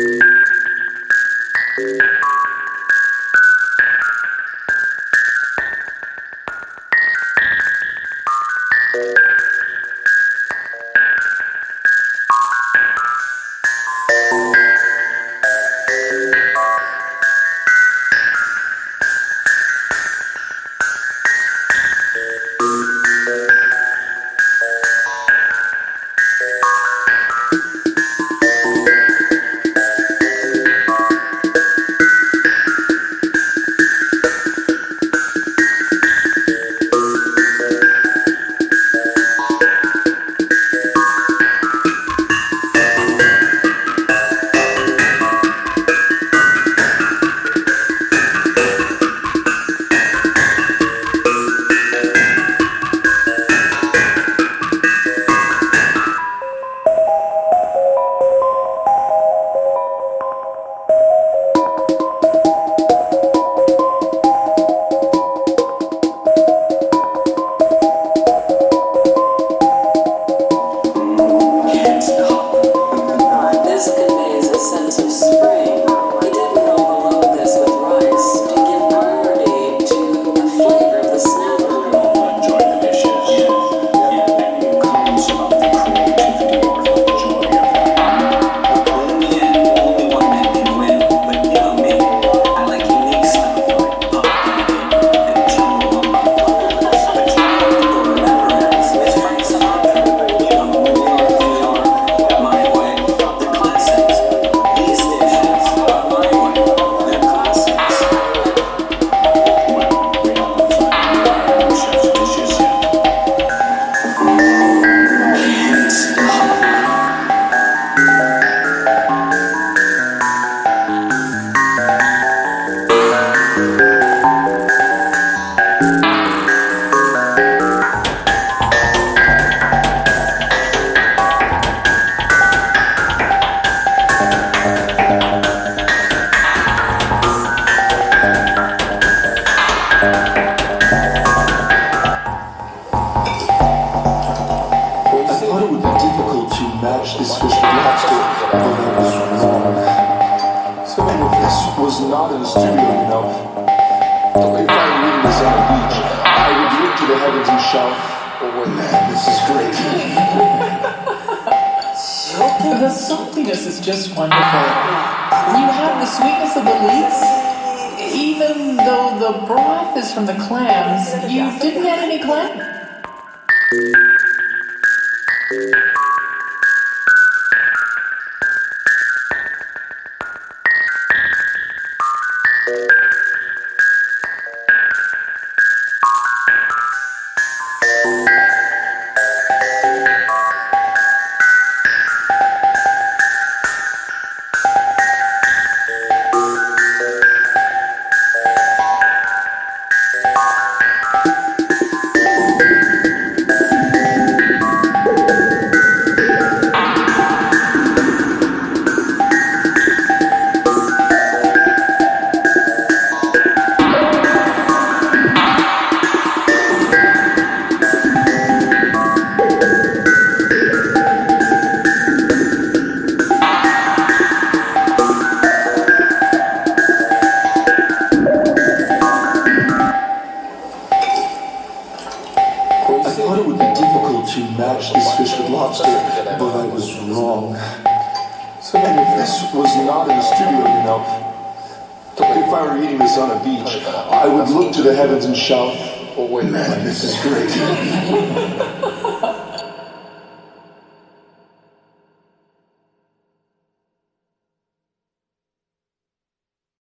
you. would be difficult to match this fish with lobster, but I was wrong. Some of this was not in the studio, you know. If I were reading this on the beach, I would look to the heavens and shout, oh man, this is great. the saltiness is just wonderful. You have the sweetness of the leeks even though the broth is from the clams, you didn't add any clams. thought it would be difficult to match this fish with lobster, but I was wrong. And if this was not in the studio, you know, if I were eating this on a beach, I would look to the heavens and shout, Man, this is great.